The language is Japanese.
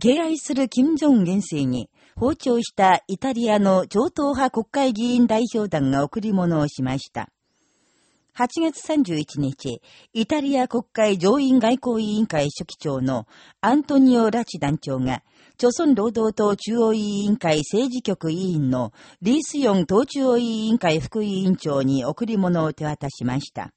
敬愛する金正恩元帥に、訪朝したイタリアの超党派国会議員代表団が贈り物をしました。8月31日、イタリア国会上院外交委員会書記長のアントニオ・ラチ団長が、朝鮮労働党中央委員会政治局委員のリースヨン党中央委員会副委員長に贈り物を手渡しました。